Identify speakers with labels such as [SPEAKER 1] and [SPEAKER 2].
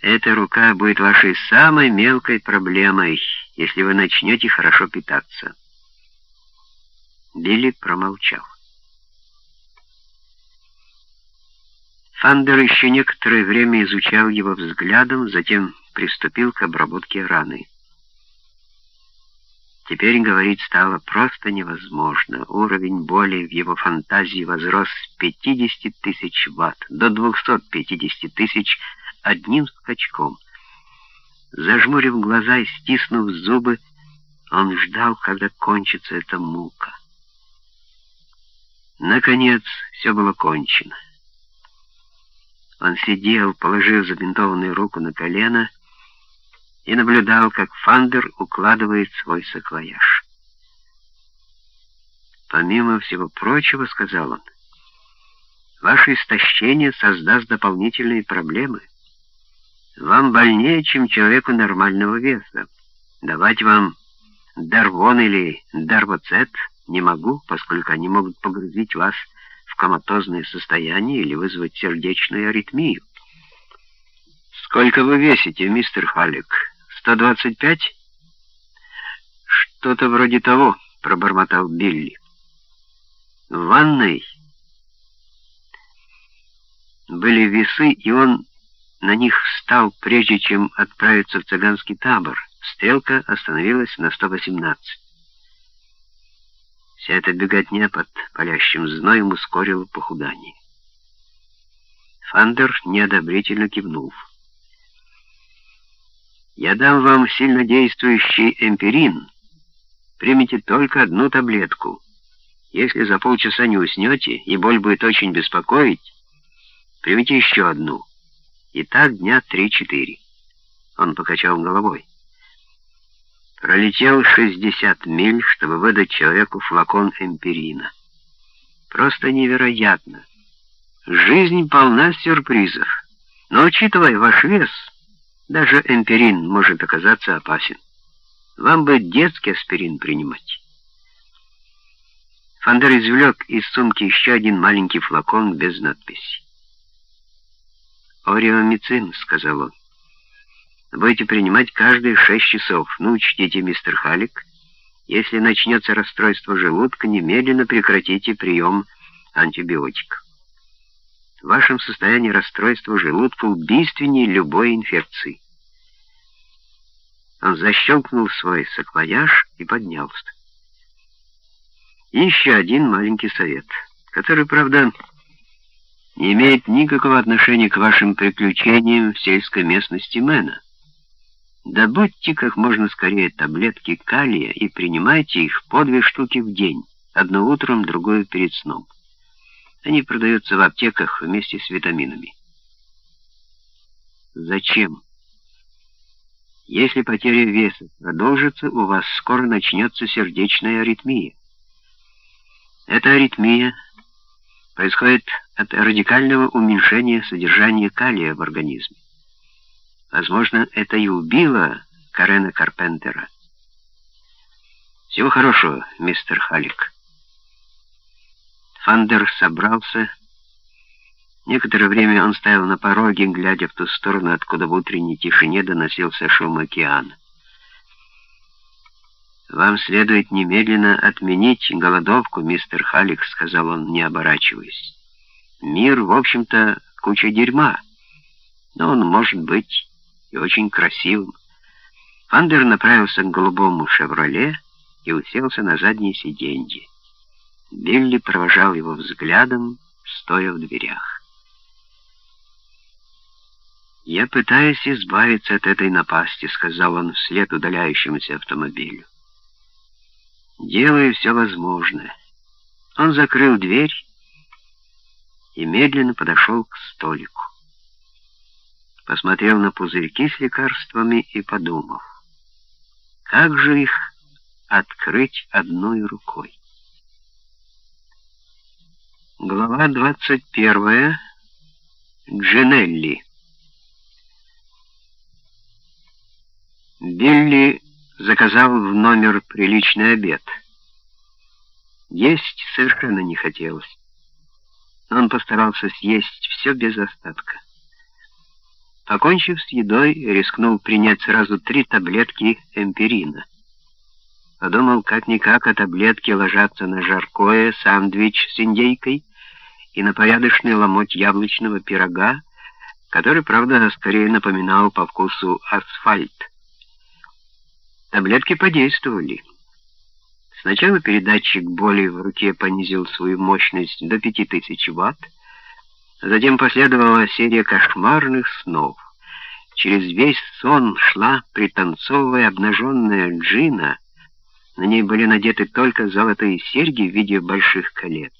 [SPEAKER 1] Эта рука будет вашей самой мелкой проблемой, если вы начнете хорошо питаться. Билли промолчал. Фандер еще некоторое время изучал его взглядом, затем приступил к обработке раны. Теперь говорить стало просто невозможно. Уровень боли в его фантазии возрос с 50 тысяч ватт до 250 тысяч одним скачком. Зажмурив глаза и стиснув зубы, он ждал, когда кончится эта мука. Наконец, все было кончено. Он сидел, положив забинтованную руку на колено, и наблюдал, как Фандер укладывает свой саквояж. «Помимо всего прочего, — сказал он, — ваше истощение создаст дополнительные проблемы. Вам больнее, чем человеку нормального веса. Давать вам дарвон или дарвоцет не могу, поскольку они могут погрузить вас в коматозное состояние или вызвать сердечную аритмию. «Сколько вы весите, мистер Халлик?» «125?» «Что-то вроде того», — пробормотал Билли. «В ванной были весы, и он на них встал, прежде чем отправиться в цыганский табор. Стрелка остановилась на 118. Вся эта беготня под палящим зноем ускорила похудание. Фандер неодобрительно кивнул. Я дам вам сильнодействующий эмпирин. Примите только одну таблетку. Если за полчаса не уснете, и боль будет очень беспокоить, примите еще одну. И так дня три-четыре. Он покачал головой. Пролетел 60 миль, чтобы выдать человеку флакон эмпирина. Просто невероятно. Жизнь полна сюрпризов. Но учитывая ваш вес... Даже эмпирин может оказаться опасен. Вам бы детский аспирин принимать. Фандер извлек из сумки еще один маленький флакон без надписи. «Ориомицин», — сказал он. «Будете принимать каждые шесть часов. Ну, учтите, мистер Халик, если начнется расстройство желудка, немедленно прекратите прием антибиотиков. В вашем состоянии расстройства желудка убийственнее любой инфекции. Он защелкнул свой саквояж и поднялся. И еще один маленький совет, который, правда, не имеет никакого отношения к вашим приключениям в сельской местности Мэна. Добудьте как можно скорее таблетки калия и принимайте их по две штуки в день, одно утром, другое перед сном. Они продаются в аптеках вместе с витаминами. Зачем? Если потеря веса продолжится, у вас скоро начнется сердечная аритмия. Эта аритмия происходит от радикального уменьшения содержания калия в организме. Возможно, это и убило Карена Карпентера. Всего хорошего, мистер Халик. Фандер собрался. Некоторое время он стоял на пороге, глядя в ту сторону, откуда в утренней тишине доносился шум океана. «Вам следует немедленно отменить голодовку, мистер Халик», — сказал он, не оборачиваясь. «Мир, в общем-то, куча дерьма, но он может быть и очень красивым». Фандер направился к голубому «Шевроле» и уселся на заднее сиденье. Билли провожал его взглядом, стоя в дверях. «Я пытаюсь избавиться от этой напасти», — сказал он вслед удаляющемуся автомобилю. «Делаю все возможное». Он закрыл дверь и медленно подошел к столику. Посмотрел на пузырьки с лекарствами и подумал, как же их открыть одной рукой. Глава 21. Джинелли. Билли заказал в номер приличный обед. Есть совершенно не хотелось. Он постарался съесть все без остатка. Покончив с едой, рискнул принять сразу три таблетки эмпирина. Подумал, как-никак, а таблетки ложатся на жаркое, сандвич с индейкой и на порядочный ломоть яблочного пирога, который, правда, скорее напоминал по вкусу асфальт. Таблетки подействовали. Сначала передатчик боли в руке понизил свою мощность до 5000 Вт, затем последовала серия кошмарных снов. Через весь сон шла, пританцовывая обнаженная Джина, на ней были надеты только золотые серьги в виде больших колец.